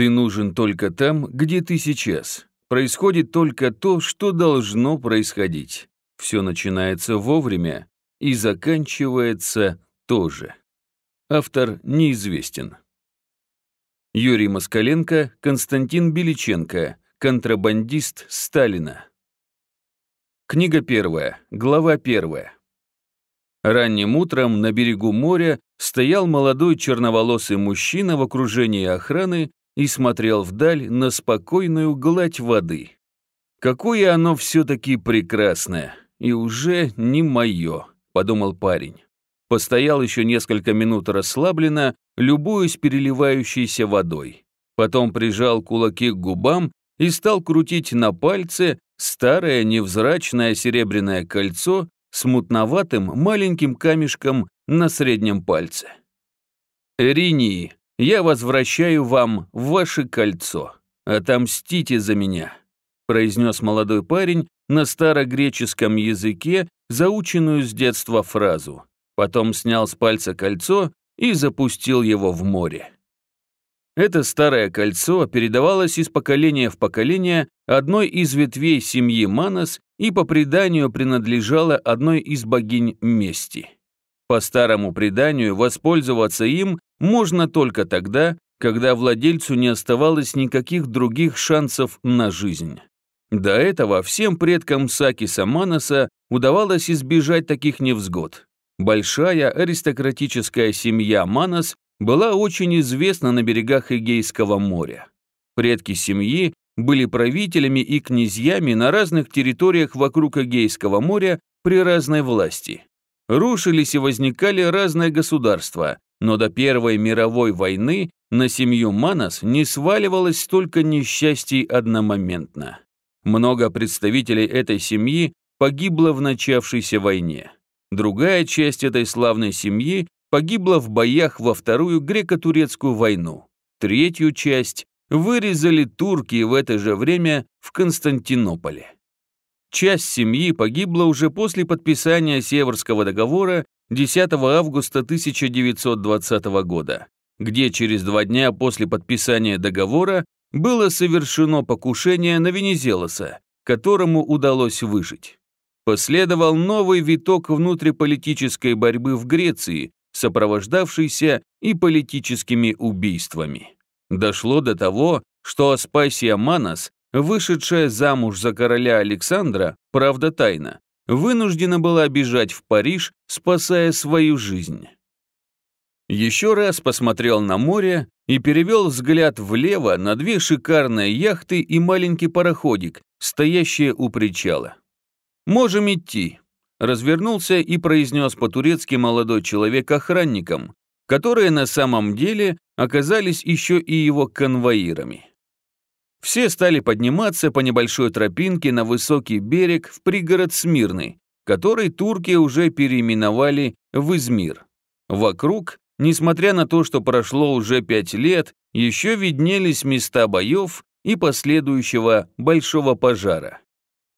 Ты нужен только там, где ты сейчас. Происходит только то, что должно происходить. Все начинается вовремя и заканчивается тоже. Автор неизвестен. Юрий Москаленко, Константин Беличенко, контрабандист Сталина. Книга первая, глава первая. Ранним утром на берегу моря стоял молодой черноволосый мужчина в окружении охраны и смотрел вдаль на спокойную гладь воды. «Какое оно все-таки прекрасное, и уже не мое», — подумал парень. Постоял еще несколько минут расслабленно, любуясь переливающейся водой. Потом прижал кулаки к губам и стал крутить на пальце старое невзрачное серебряное кольцо с мутноватым маленьким камешком на среднем пальце. «Ринии, я возвращаю вам ваше кольцо. Отомстите за меня», произнес молодой парень на старогреческом языке заученную с детства фразу. Потом снял с пальца кольцо и запустил его в море. Это старое кольцо передавалось из поколения в поколение одной из ветвей семьи Манос и по преданию принадлежало одной из богинь мести. По старому преданию воспользоваться им можно только тогда, когда владельцу не оставалось никаких других шансов на жизнь. До этого всем предкам Сакиса Маноса удавалось избежать таких невзгод. Большая аристократическая семья Манос была очень известна на берегах Эгейского моря. Предки семьи были правителями и князьями на разных территориях вокруг Эгейского моря при разной власти. Рушились и возникали разные государства, но до Первой мировой войны на семью Манос не сваливалось столько несчастий одномоментно. Много представителей этой семьи погибло в начавшейся войне. Другая часть этой славной семьи погибла в боях во Вторую греко-турецкую войну. Третью часть вырезали турки в это же время в Константинополе. Часть семьи погибла уже после подписания Северского договора 10 августа 1920 года, где через два дня после подписания договора было совершено покушение на Венезелоса, которому удалось выжить последовал новый виток внутриполитической борьбы в Греции, сопровождавшийся и политическими убийствами. Дошло до того, что Аспасия Манас, вышедшая замуж за короля Александра, правда тайно, вынуждена была бежать в Париж, спасая свою жизнь. Еще раз посмотрел на море и перевел взгляд влево на две шикарные яхты и маленький пароходик, стоящие у причала. «Можем идти», — развернулся и произнес по-турецки молодой человек охранникам, которые на самом деле оказались еще и его конвоирами. Все стали подниматься по небольшой тропинке на высокий берег в пригород Смирный, который турки уже переименовали в Измир. Вокруг, несмотря на то, что прошло уже пять лет, еще виднелись места боев и последующего большого пожара.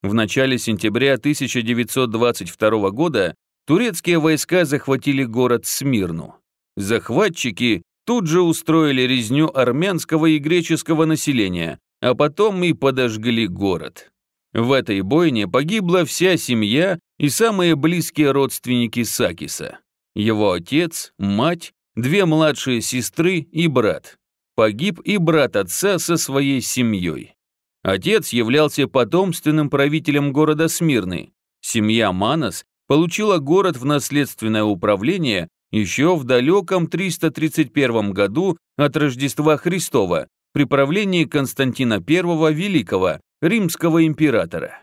В начале сентября 1922 года турецкие войска захватили город Смирну. Захватчики тут же устроили резню армянского и греческого населения, а потом и подожгли город. В этой бойне погибла вся семья и самые близкие родственники Сакиса. Его отец, мать, две младшие сестры и брат. Погиб и брат отца со своей семьей. Отец являлся потомственным правителем города Смирны. Семья Манос получила город в наследственное управление еще в далеком 331 году от Рождества Христова при правлении Константина I Великого, римского императора.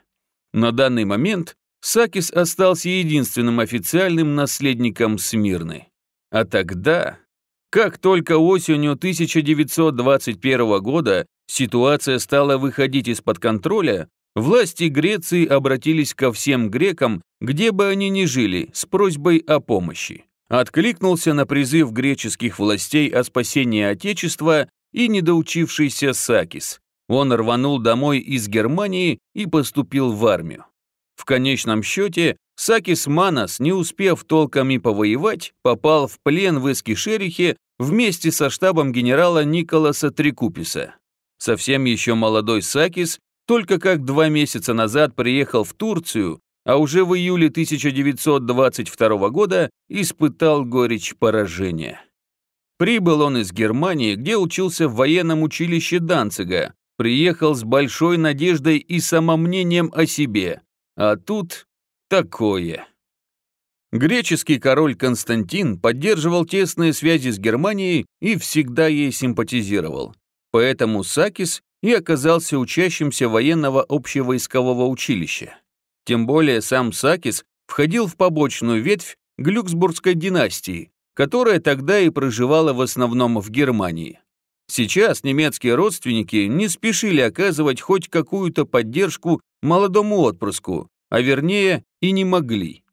На данный момент Сакис остался единственным официальным наследником Смирны. А тогда, как только осенью 1921 года ситуация стала выходить из-под контроля, власти Греции обратились ко всем грекам, где бы они ни жили, с просьбой о помощи. Откликнулся на призыв греческих властей о спасении Отечества и недоучившийся Сакис. Он рванул домой из Германии и поступил в армию. В конечном счете, Сакис Манас, не успев толком и повоевать, попал в плен в Эскишерихе вместе со штабом генерала Николаса Трикуписа. Совсем еще молодой Сакис только как два месяца назад приехал в Турцию, а уже в июле 1922 года испытал горечь поражения. Прибыл он из Германии, где учился в военном училище Данцига, приехал с большой надеждой и самомнением о себе, а тут такое. Греческий король Константин поддерживал тесные связи с Германией и всегда ей симпатизировал. Поэтому Сакис и оказался учащимся военного общевойскового училища. Тем более сам Сакис входил в побочную ветвь Глюксбургской династии, которая тогда и проживала в основном в Германии. Сейчас немецкие родственники не спешили оказывать хоть какую-то поддержку молодому отпрыску, а вернее и не могли.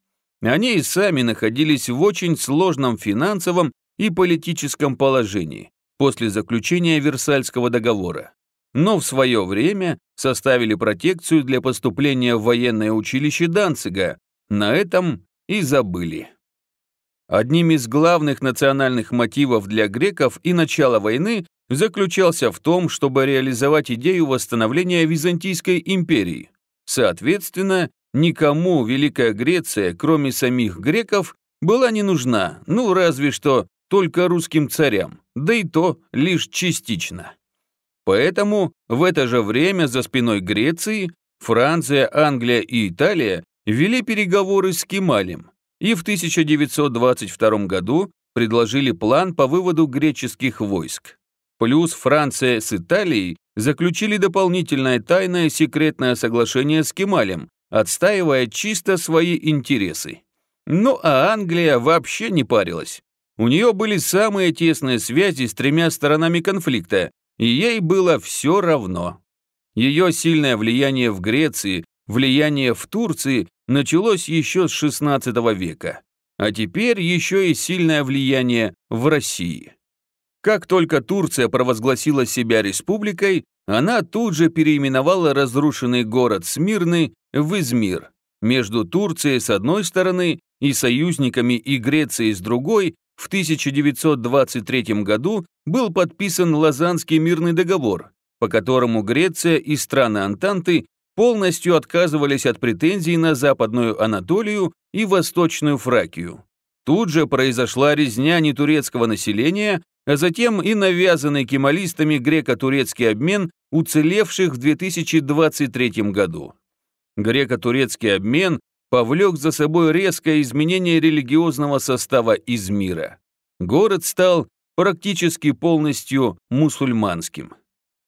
Они и сами находились в очень сложном финансовом и политическом положении после заключения Версальского договора. Но в свое время составили протекцию для поступления в военное училище Данцига. На этом и забыли. Одним из главных национальных мотивов для греков и начала войны заключался в том, чтобы реализовать идею восстановления Византийской империи. Соответственно, никому Великая Греция, кроме самих греков, была не нужна, ну разве что только русским царям, да и то лишь частично. Поэтому в это же время за спиной Греции Франция, Англия и Италия вели переговоры с Кемалем и в 1922 году предложили план по выводу греческих войск. Плюс Франция с Италией заключили дополнительное тайное секретное соглашение с Кемалем, отстаивая чисто свои интересы. Ну а Англия вообще не парилась. У нее были самые тесные связи с тремя сторонами конфликта, и ей было все равно. Ее сильное влияние в Греции, влияние в Турции началось еще с XVI века, а теперь еще и сильное влияние в России. Как только Турция провозгласила себя республикой, она тут же переименовала разрушенный город Смирны в Измир. Между Турцией с одной стороны и союзниками и Грецией с другой в 1923 году был подписан Лозаннский мирный договор, по которому Греция и страны Антанты полностью отказывались от претензий на Западную Анатолию и Восточную Фракию. Тут же произошла резня нетурецкого населения, а затем и навязанный кемалистами греко-турецкий обмен уцелевших в 2023 году. Греко-турецкий обмен повлек за собой резкое изменение религиозного состава Измира. Город стал практически полностью мусульманским.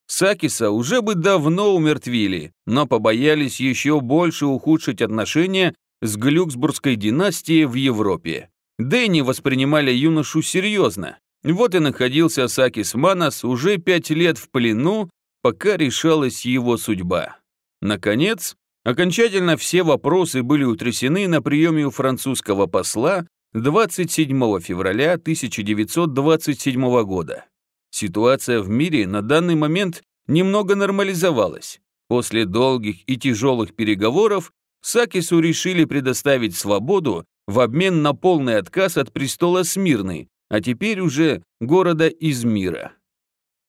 Сакиса уже бы давно умертвили, но побоялись еще больше ухудшить отношения с Глюксбургской династией в Европе. Да и не воспринимали юношу серьезно. Вот и находился Сакис Манас уже пять лет в плену, пока решалась его судьба. Наконец, окончательно все вопросы были утрясены на приеме у французского посла 27 февраля 1927 года. Ситуация в мире на данный момент немного нормализовалась. После долгих и тяжелых переговоров Сакису решили предоставить свободу в обмен на полный отказ от престола Смирны, а теперь уже города Измира.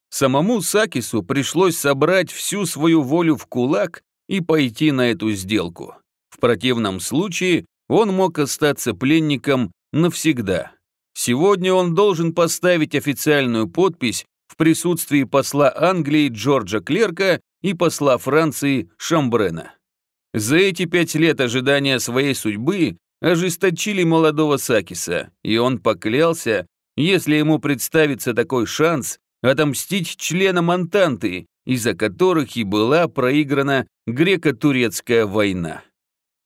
Самому Сакису пришлось собрать всю свою волю в кулак и пойти на эту сделку. В противном случае он мог остаться пленником навсегда. Сегодня он должен поставить официальную подпись в присутствии посла Англии Джорджа Клерка и посла Франции Шамбрена. За эти пять лет ожидания своей судьбы ожесточили молодого Сакиса, и он поклялся, если ему представится такой шанс, отомстить членам Антанты, из-за которых и была проиграна греко-турецкая война.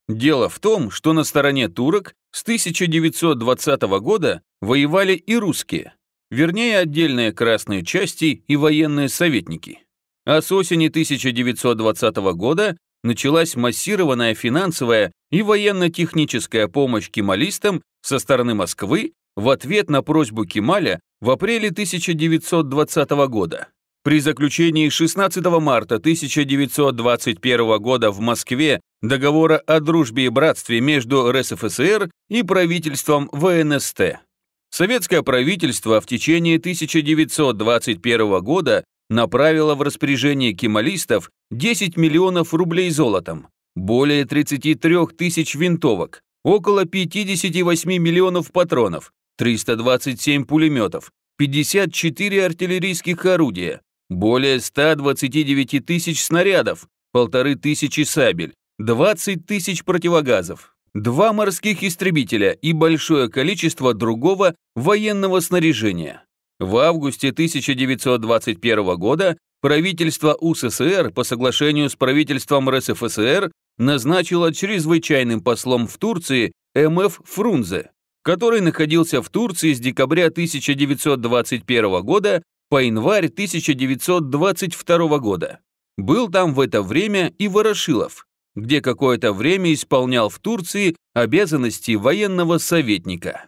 Дело в том, что на стороне турок с 1920 года воевали и русские, вернее отдельные красные части и военные советники. А с осени 1920 года началась массированная финансовая и военно-техническая помощь кемалистам со стороны Москвы в ответ на просьбу Кемаля в апреле 1920 года. При заключении 16 марта 1921 года в Москве договора о дружбе и братстве между РСФСР и правительством ВНСТ. Советское правительство в течение 1921 года направило в распоряжение кемалистов 10 миллионов рублей золотом, более 33 тысяч винтовок, около 58 миллионов патронов, 327 пулеметов, 54 артиллерийских орудия, более 129 тысяч снарядов, полторы тысячи сабель, 20 тысяч противогазов, два морских истребителя и большое количество другого военного снаряжения. В августе 1921 года правительство УССР по соглашению с правительством РСФСР назначило чрезвычайным послом в Турции МФ Фрунзе, который находился в Турции с декабря 1921 года по январь 1922 года. Был там в это время и Ворошилов, где какое-то время исполнял в Турции обязанности военного советника.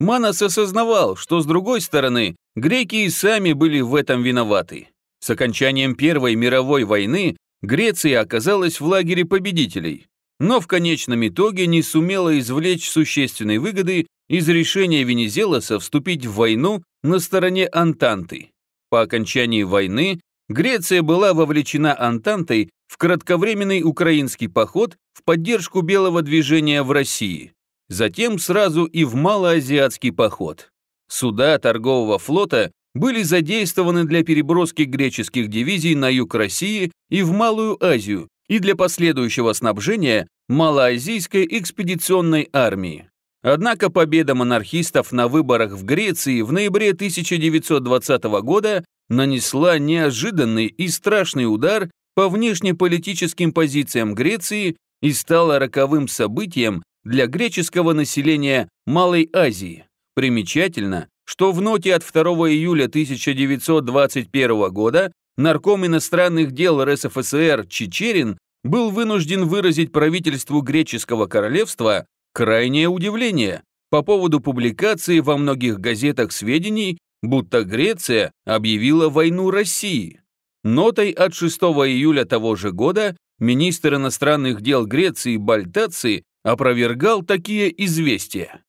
Манас осознавал, что с другой стороны, греки и сами были в этом виноваты. С окончанием Первой мировой войны Греция оказалась в лагере победителей, но в конечном итоге не сумела извлечь существенной выгоды из решения Венезелоса вступить в войну на стороне Антанты. По окончании войны Греция была вовлечена Антантой в кратковременный украинский поход в поддержку белого движения в России, затем сразу и в малоазиатский поход. Суда торгового флота были задействованы для переброски греческих дивизий на юг России и в Малую Азию и для последующего снабжения малоазийской экспедиционной армии. Однако победа монархистов на выборах в Греции в ноябре 1920 года нанесла неожиданный и страшный удар по внешнеполитическим позициям Греции и стала роковым событием для греческого населения Малой Азии. Примечательно, что в ноте от 2 июля 1921 года нарком иностранных дел РСФСР Чечерин был вынужден выразить правительству греческого королевства крайнее удивление по поводу публикации во многих газетах сведений, будто Греция объявила войну России. Нотой от 6 июля того же года министр иностранных дел Греции Бальтаци опровергал такие известия.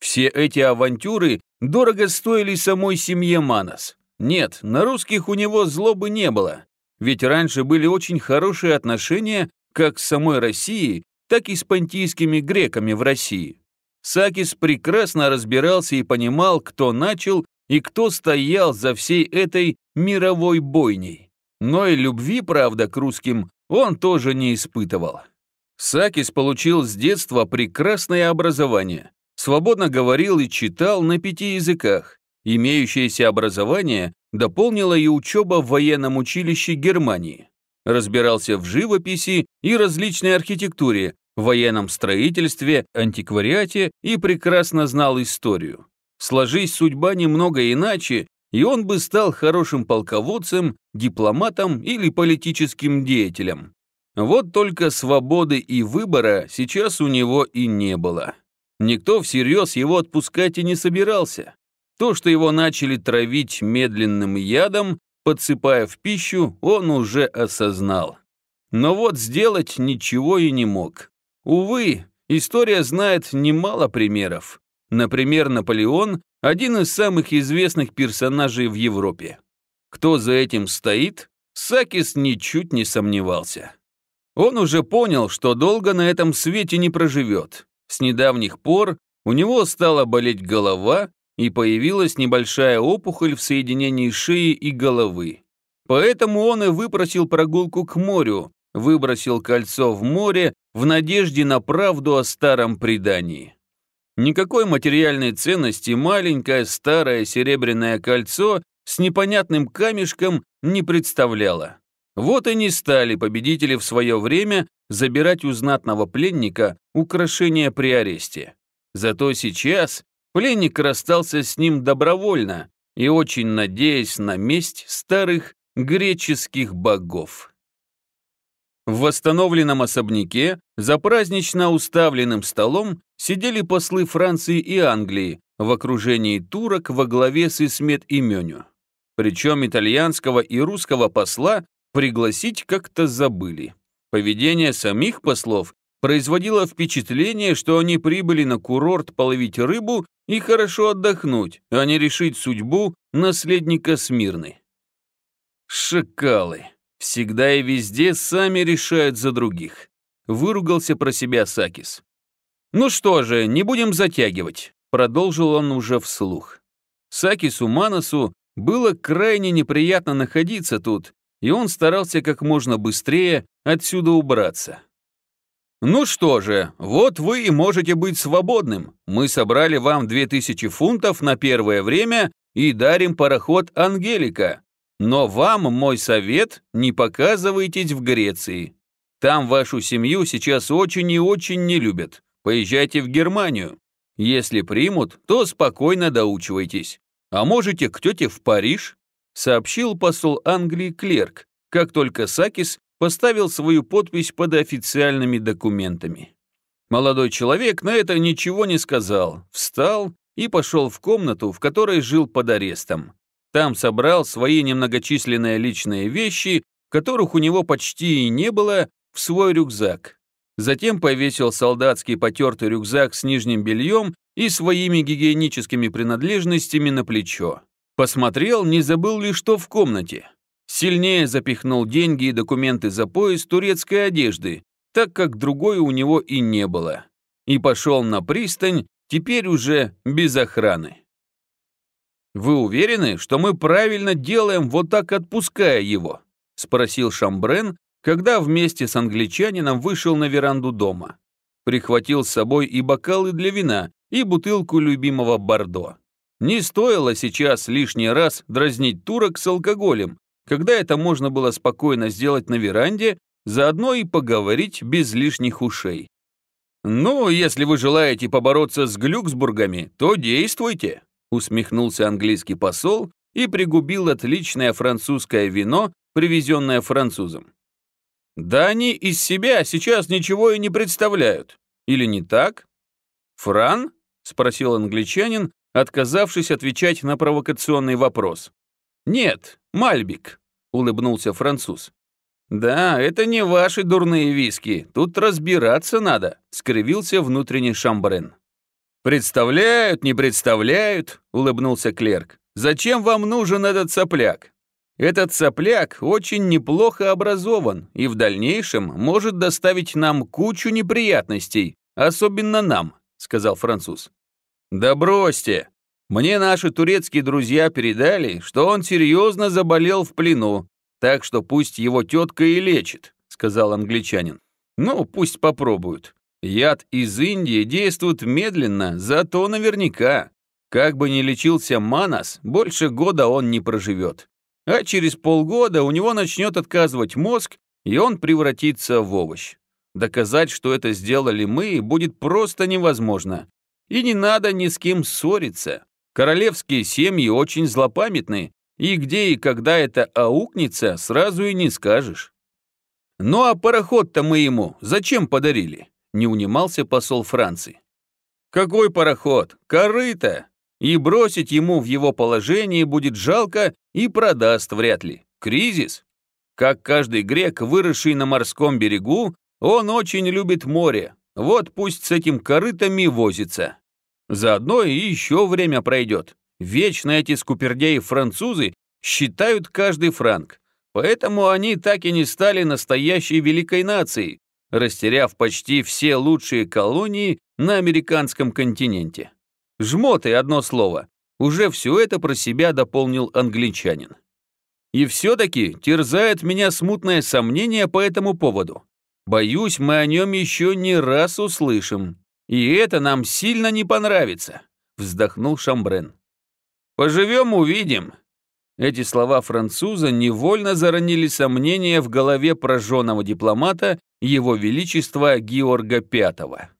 Все эти авантюры дорого стоили самой семье Манас. Нет, на русских у него злобы не было, ведь раньше были очень хорошие отношения как с самой Россией, так и с понтийскими греками в России. Сакис прекрасно разбирался и понимал, кто начал и кто стоял за всей этой мировой бойней. Но и любви, правда, к русским он тоже не испытывал. Сакис получил с детства прекрасное образование, свободно говорил и читал на пяти языках. Имеющееся образование дополнила и учеба в военном училище Германии. Разбирался в живописи и различной архитектуре, военном строительстве, антиквариате и прекрасно знал историю. Сложись судьба немного иначе, и он бы стал хорошим полководцем, дипломатом или политическим деятелем. Вот только свободы и выбора сейчас у него и не было. Никто всерьез его отпускать и не собирался. То, что его начали травить медленным ядом, подсыпая в пищу, он уже осознал. Но вот сделать ничего и не мог. Увы, история знает немало примеров. Например, Наполеон – один из самых известных персонажей в Европе. Кто за этим стоит, Сакис ничуть не сомневался. Он уже понял, что долго на этом свете не проживет, с недавних пор у него стала болеть голова и появилась небольшая опухоль в соединении шеи и головы. Поэтому он и выпросил прогулку к морю, выбросил кольцо в море в надежде на правду о старом предании. Никакой материальной ценности маленькое старое серебряное кольцо с непонятным камешком не представляло. Вот и не стали победители в свое время забирать у знатного пленника украшения при аресте. Зато сейчас пленник расстался с ним добровольно и очень надеясь на месть старых греческих богов. В восстановленном особняке за празднично уставленным столом сидели послы Франции и Англии в окружении турок во главе с Исмет Именю. Причем итальянского и русского посла пригласить как-то забыли. Поведение самих послов производило впечатление, что они прибыли на курорт половить рыбу и хорошо отдохнуть, а не решить судьбу наследника Смирны. Шакалы. Всегда и везде сами решают за других. Выругался про себя Сакис. Ну что же, не будем затягивать, продолжил он уже вслух. Сакису Манасу было крайне неприятно находиться тут, и он старался как можно быстрее отсюда убраться. «Ну что же, вот вы и можете быть свободным. Мы собрали вам 2000 фунтов на первое время и дарим пароход «Ангелика». Но вам мой совет – не показывайтесь в Греции. Там вашу семью сейчас очень и очень не любят. Поезжайте в Германию. Если примут, то спокойно доучивайтесь. А можете к тете в Париж?» – сообщил посол Англии Клерк, как только Сакис поставил свою подпись под официальными документами. Молодой человек на это ничего не сказал, встал и пошел в комнату, в которой жил под арестом. Там собрал свои немногочисленные личные вещи, которых у него почти и не было, в свой рюкзак. Затем повесил солдатский потертый рюкзак с нижним бельем и своими гигиеническими принадлежностями на плечо. Посмотрел, не забыл ли что в комнате. Сильнее запихнул деньги и документы за пояс турецкой одежды, так как другой у него и не было. И пошел на пристань, теперь уже без охраны. «Вы уверены, что мы правильно делаем, вот так отпуская его?» – спросил Шамбрен, когда вместе с англичанином вышел на веранду дома. Прихватил с собой и бокалы для вина, и бутылку любимого бордо. Не стоило сейчас лишний раз дразнить турок с алкоголем, когда это можно было спокойно сделать на веранде, заодно и поговорить без лишних ушей. «Ну, если вы желаете побороться с Глюксбургами, то действуйте», усмехнулся английский посол и пригубил отличное французское вино, привезенное французом. «Да они из себя сейчас ничего и не представляют. Или не так?» «Фран?» — спросил англичанин, отказавшись отвечать на провокационный вопрос. «Нет, Мальбик», — улыбнулся француз. «Да, это не ваши дурные виски, тут разбираться надо», — скривился внутренний Шамбрен. «Представляют, не представляют», — улыбнулся клерк. «Зачем вам нужен этот сопляк? Этот сопляк очень неплохо образован и в дальнейшем может доставить нам кучу неприятностей, особенно нам», — сказал француз. «Да бросьте, мне наши турецкие друзья передали, что он серьезно заболел в плену, так что пусть его тетка и лечит», — сказал англичанин. «Ну, пусть попробуют. Яд из Индии действует медленно, зато наверняка. Как бы ни лечился Манас, больше года он не проживет. А через полгода у него начнет отказывать мозг, и он превратится в овощ. Доказать, что это сделали мы, будет просто невозможно. И не надо ни с кем ссориться. Королевские семьи очень злопамятны, и где и когда это аукнется, сразу и не скажешь. Ну а пароход-то мы ему зачем подарили? Не унимался посол Франции. Какой пароход? Корыто! И бросить ему в его положении будет жалко и продаст вряд ли. Кризис? Как каждый грек, выросший на морском берегу, он очень любит море. Вот пусть с этим корытами возится. Заодно и еще время пройдет. Вечно эти скупердеи-французы считают каждый франк. Поэтому они так и не стали настоящей великой нацией, растеряв почти все лучшие колонии на американском континенте. Жмоты, одно слово. Уже все это про себя дополнил англичанин. И все-таки терзает меня смутное сомнение по этому поводу. Боюсь, мы о нем еще не раз услышим. И это нам сильно не понравится», — вздохнул Шамбрен. «Поживем, увидим». Эти слова француза невольно заронили сомнения в голове прожженного дипломата Его Величества Георга V.